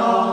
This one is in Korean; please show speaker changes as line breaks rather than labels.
나